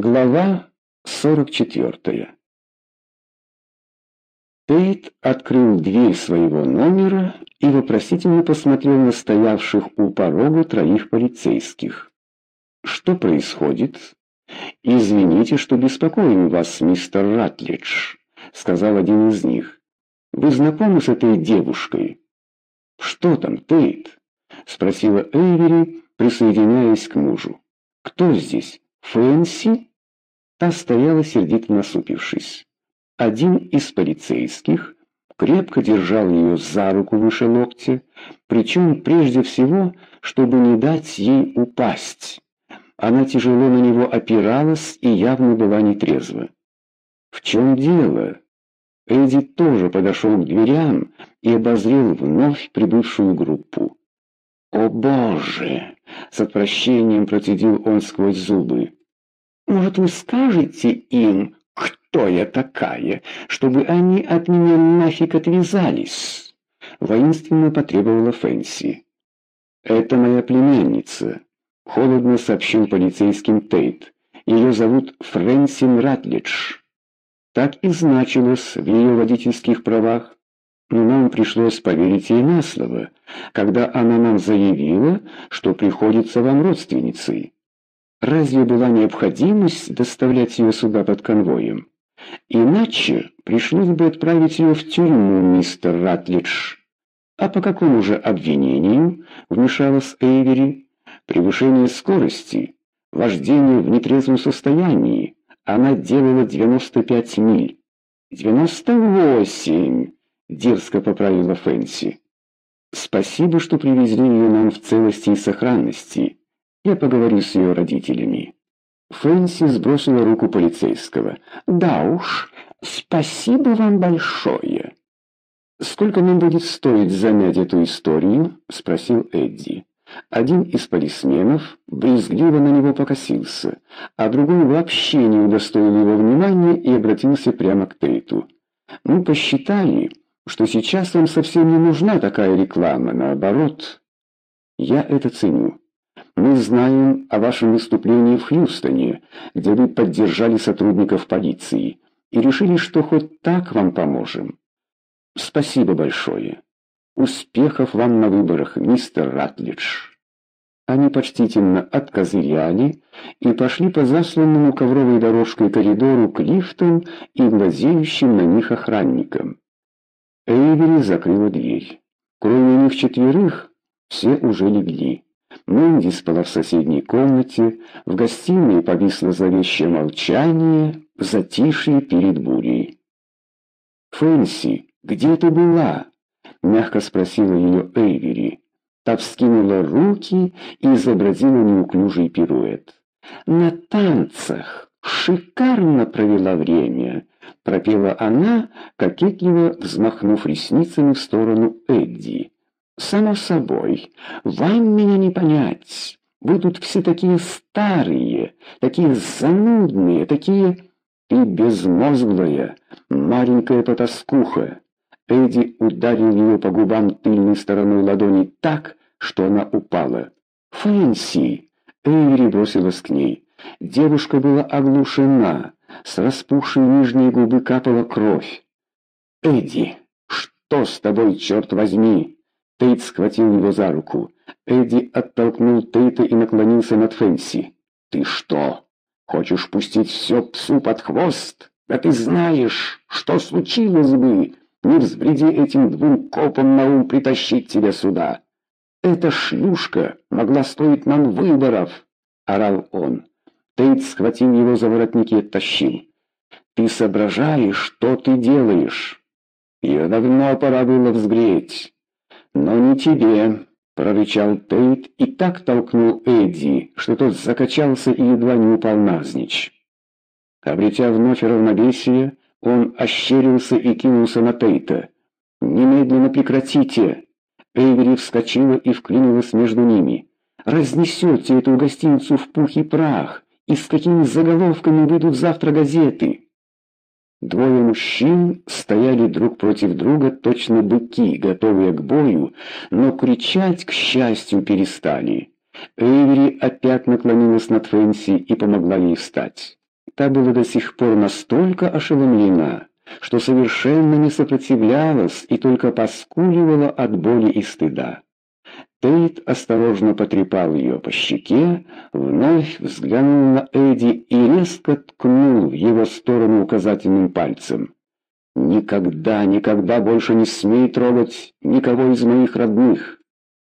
Глава 44 Тейт открыл дверь своего номера и вопросительно посмотрел на стоявших у порога троих полицейских. «Что происходит?» «Извините, что беспокоим вас, мистер Ратлидж», — сказал один из них. «Вы знакомы с этой девушкой?» «Что там, Тейт?» — спросила Эйвери, присоединяясь к мужу. «Кто здесь? Фэнси?» Та стояла сердито насупившись. Один из полицейских крепко держал ее за руку выше локтя, причем прежде всего, чтобы не дать ей упасть. Она тяжело на него опиралась и явно была нетрезва. «В чем дело?» Эдди тоже подошел к дверям и обозрел вновь прибывшую группу. «О, Боже!» — с отвращением процедил он сквозь зубы. Может, вы скажете им, кто я такая, чтобы они от меня нафиг отвязались?» Воинственно потребовала Фэнси. «Это моя племянница», — холодно сообщил полицейским Тейт. «Ее зовут Фрэнсин Ратлидж». Так и значилось в ее водительских правах. Но нам пришлось поверить ей на слово, когда она нам заявила, что приходится вам родственницей. Разве была необходимость доставлять ее сюда под конвоем? Иначе пришлось бы отправить ее в тюрьму, мистер Ратлидж. А по какому же обвинению вмешалась Эйвери? Превышение скорости, вождение в нетрезвом состоянии. Она делала 95 миль. «98!» — дерзко поправила Фэнси. «Спасибо, что привезли ее нам в целости и сохранности». Я поговорю с ее родителями». Фэнси сбросила руку полицейского. «Да уж, спасибо вам большое». «Сколько нам будет стоить занять эту историю?» — спросил Эдди. Один из полисменов брезгливо на него покосился, а другой вообще не удостоил его внимания и обратился прямо к Тейту. «Мы посчитали, что сейчас вам совсем не нужна такая реклама, наоборот. Я это ценю. Мы знаем о вашем выступлении в Хьюстоне, где вы поддержали сотрудников полиции, и решили, что хоть так вам поможем. Спасибо большое. Успехов вам на выборах, мистер Ратлидж. Они почтительно откозыряли и пошли по засланному ковровой дорожкой коридору к лифтам и глазеющим на них охранникам. Эйвери закрыла дверь. Кроме них четверых, все уже легли. Мэнди спала в соседней комнате, в гостиной повисло зловещее молчание, затишье перед бурей. «Фэнси, где ты была?» — мягко спросила ее Эйвери. Та вскинула руки и изобразила неуклюжий пируэт. «На танцах! Шикарно провела время!» — пропела она, кокетливо взмахнув ресницами в сторону Эдди. Само собой, вам меня не понять. Вы тут все такие старые, такие занудные, такие... И безмозглая, маленькая потаскуха. Эдди ударил ее по губам тыльной стороной ладони так, что она упала. «Фэнси!» Эйвери бросилась к ней. Девушка была оглушена, с распухшей нижней губы капала кровь. «Эдди, что с тобой, черт возьми?» Тейт схватил его за руку. Эдди оттолкнул Тейта и наклонился над Фэнси. «Ты что, хочешь пустить все псу под хвост? Да ты знаешь, что случилось бы, не взбреди этим двум копам на ум притащить тебя сюда. Эта шлюшка могла стоить нам выборов!» — орал он. Тейт схватил его за воротник и оттащил. «Ты соображаешь, что ты делаешь?» «Ее давно пора было взгреть». «Но не тебе!» — прорычал Тейт и так толкнул Эдди, что тот закачался и едва не упал навзничь. Обретя вновь равновесие, он ощерился и кинулся на Тейта. «Немедленно прекратите!» Эйвери вскочила и вклинилась между ними. «Разнесете эту гостиницу в пух и прах! И с какими заголовками выйдут завтра газеты!» Двое мужчин стояли друг против друга, точно быки, готовые к бою, но кричать, к счастью, перестали. Эйвери опять наклонилась над Фэнси и помогла ей встать. Та была до сих пор настолько ошеломлена, что совершенно не сопротивлялась и только поскуливала от боли и стыда. Тейт осторожно потрепал ее по щеке, вновь взглянул на Эдди и резко ткнул в его сторону указательным пальцем. «Никогда, никогда больше не смей трогать никого из моих родных!»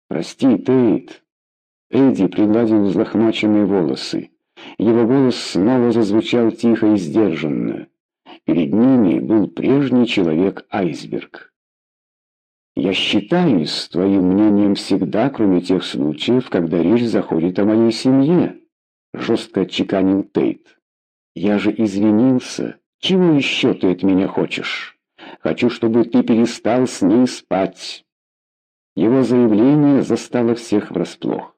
«Прости, Тейт!» Эдди пригладил взлохмаченные волосы. Его голос снова зазвучал тихо и сдержанно. Перед ними был прежний человек-айсберг. «Я считаюсь с твоим мнением всегда, кроме тех случаев, когда речь заходит о моей семье», — жестко отчеканил Тейт. «Я же извинился. Чего еще ты от меня хочешь? Хочу, чтобы ты перестал с ней спать». Его заявление застало всех врасплох.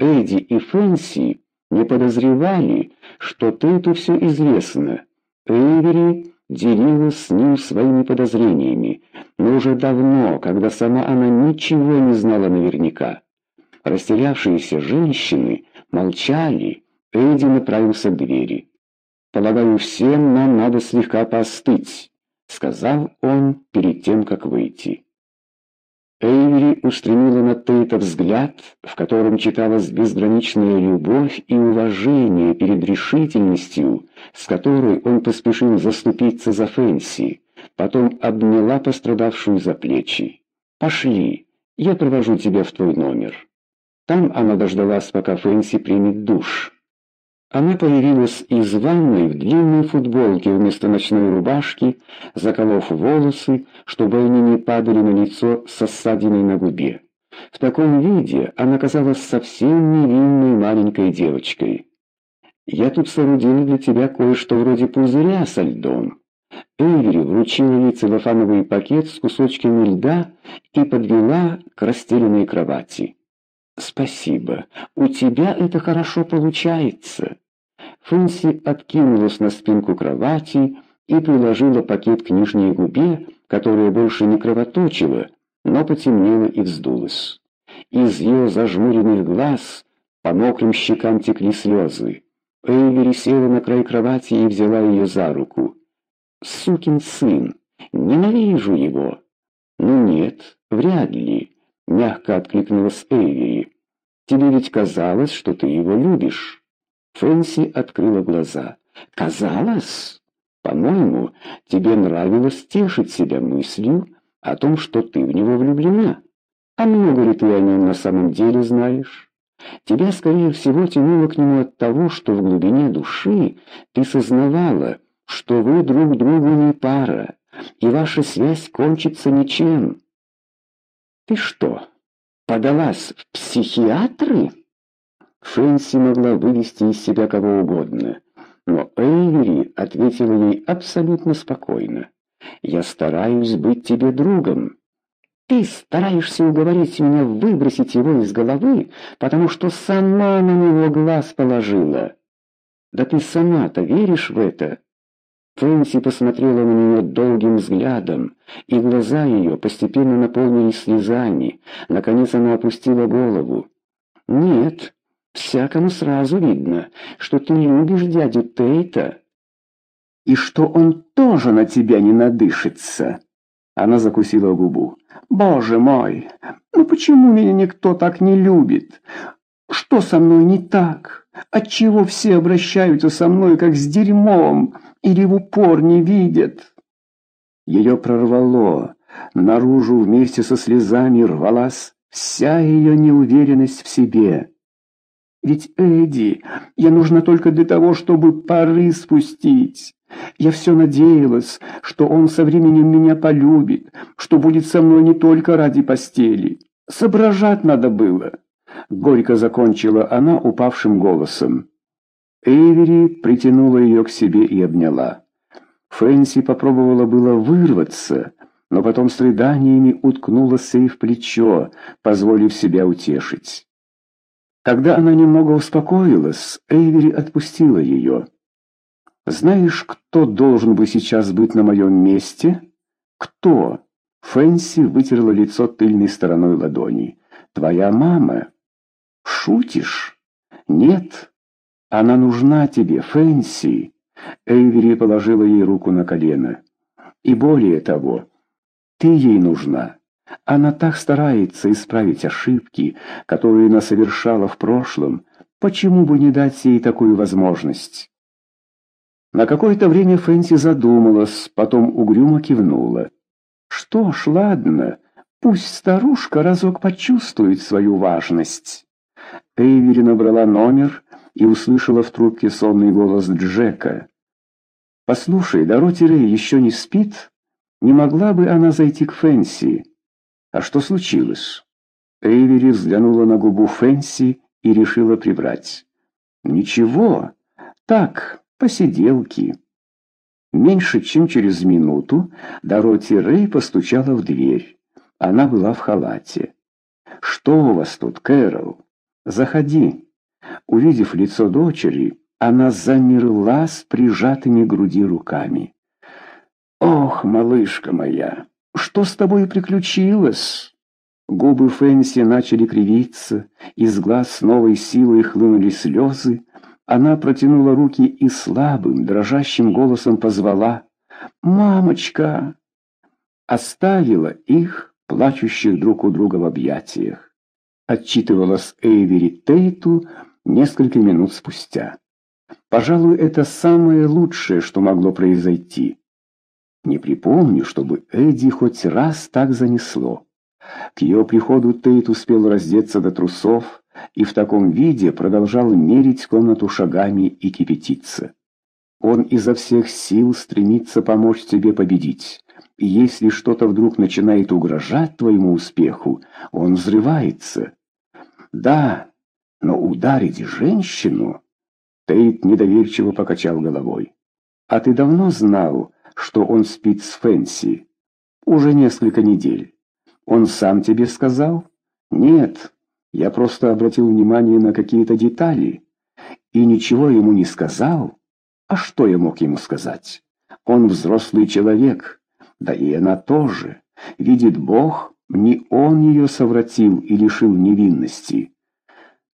Эдди и Фэнси не подозревали, что Тейту все известно. Эйвери делилась с ним своими подозрениями, но уже давно, когда сама она ничего не знала наверняка. Растерявшиеся женщины молчали, Эдди направился к двери. «Полагаю, всем нам надо слегка поостыть», — сказал он перед тем, как выйти. Эйвери устремила на Тейта взгляд, в котором читалась безграничная любовь и уважение перед решительностью, с которой он поспешил заступиться за Фэнси, потом обняла пострадавшую за плечи. «Пошли, я провожу тебя в твой номер». Там она дождалась, пока Фэнси примет душ. Она появилась из ванной в длинной футболке вместо ночной рубашки, заколов волосы, чтобы они не падали на лицо со ссадиной на губе. В таком виде она казалась совсем невинной маленькой девочкой. «Я тут соорудила для тебя кое-что вроде пузыря со льдом». Эйвери вручила ей целлофановый пакет с кусочками льда и подвела к расстеленной кровати. «Спасибо. У тебя это хорошо получается». Фэнси откинулась на спинку кровати и приложила пакет к нижней губе, которая больше не кровоточила, но потемнела и вздулась. Из ее зажмуренных глаз по мокрым щекам текли слезы. Эйвери села на край кровати и взяла ее за руку. «Сукин сын! Ненавижу его!» «Ну нет, вряд ли», — мягко откликнулась Эйвери. «Тебе ведь казалось, что ты его любишь». Фэнси открыла глаза. «Казалось? По-моему, тебе нравилось тешить себя мыслью о том, что ты в него влюблена. А много ли ты о нем на самом деле знаешь? Тебя, скорее всего, тянуло к нему от того, что в глубине души ты сознавала, что вы друг другу не пара, и ваша связь кончится ничем. Ты что, подалась в психиатры?» Фэнси могла вывести из себя кого угодно, но Эйвери ответила ей абсолютно спокойно. «Я стараюсь быть тебе другом». «Ты стараешься уговорить меня выбросить его из головы, потому что сама на него глаз положила». «Да ты сама-то веришь в это?» Фэнси посмотрела на нее долгим взглядом, и глаза ее постепенно наполнились слезами. Наконец она опустила голову. «Нет, всякому сразу видно, что ты любишь дядю Тейта, и что он тоже на тебя не надышится». Она закусила губу. «Боже мой, ну почему меня никто так не любит? Что со мной не так? Отчего все обращаются со мной как с дерьмом или в упор не видят?» Ее прорвало. Наружу вместе со слезами рвалась вся ее неуверенность в себе. Ведь Эдди, я нужна только для того, чтобы пары спустить. Я все надеялась, что он со временем меня полюбит, что будет со мной не только ради постели. Соображать надо было. Горько закончила она упавшим голосом. Эйвери притянула ее к себе и обняла. Фэнси попробовала было вырваться, но потом с рыданиями уткнулась ей в плечо, позволив себя утешить. Когда она немного успокоилась, Эйвери отпустила ее. «Знаешь, кто должен бы сейчас быть на моем месте?» «Кто?» Фэнси вытерла лицо тыльной стороной ладони. «Твоя мама». «Шутишь?» «Нет. Она нужна тебе, Фэнси. Эйвери положила ей руку на колено. «И более того, ты ей нужна. Она так старается исправить ошибки, которые она совершала в прошлом. Почему бы не дать ей такую возможность?» На какое-то время Фэнси задумалась, потом угрюмо кивнула. «Что ж, ладно, пусть старушка разок почувствует свою важность». Эйвери набрала номер и услышала в трубке сонный голос Джека. «Послушай, Дороти Рэй еще не спит? Не могла бы она зайти к Фэнси?» «А что случилось?» Эйвери взглянула на губу Фэнси и решила прибрать. «Ничего, так, посиделки». Меньше чем через минуту Дороти Рэй постучала в дверь. Она была в халате. «Что у вас тут, Кэрол? Заходи». Увидев лицо дочери, она замерла с прижатыми к груди руками. «Ох, малышка моя, что с тобой приключилось?» Губы Фэнси начали кривиться, из глаз с новой силой хлынули слезы. Она протянула руки и слабым, дрожащим голосом позвала «Мамочка!» Оставила их, плачущих друг у друга в объятиях. Отчитывалась Эйвери Тейту несколько минут спустя. Пожалуй, это самое лучшее, что могло произойти. Не припомню, чтобы Эдди хоть раз так занесло. К ее приходу Тейт успел раздеться до трусов и в таком виде продолжал мерить комнату шагами и кипятиться. Он изо всех сил стремится помочь тебе победить. Если что-то вдруг начинает угрожать твоему успеху, он взрывается. Да, но ударить женщину... Тейт недоверчиво покачал головой. «А ты давно знал, что он спит с Фэнси?» «Уже несколько недель». «Он сам тебе сказал?» «Нет, я просто обратил внимание на какие-то детали. И ничего ему не сказал. А что я мог ему сказать? Он взрослый человек, да и она тоже. Видит Бог, не он ее совратил и лишил невинности».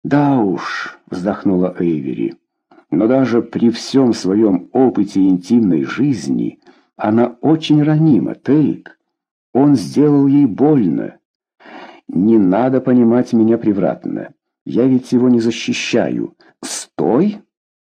«Да уж», — вздохнула Эйвери, — «но даже при всем своем опыте интимной жизни она очень ранима, Тейк. Он сделал ей больно. Не надо понимать меня превратно. Я ведь его не защищаю. Стой!»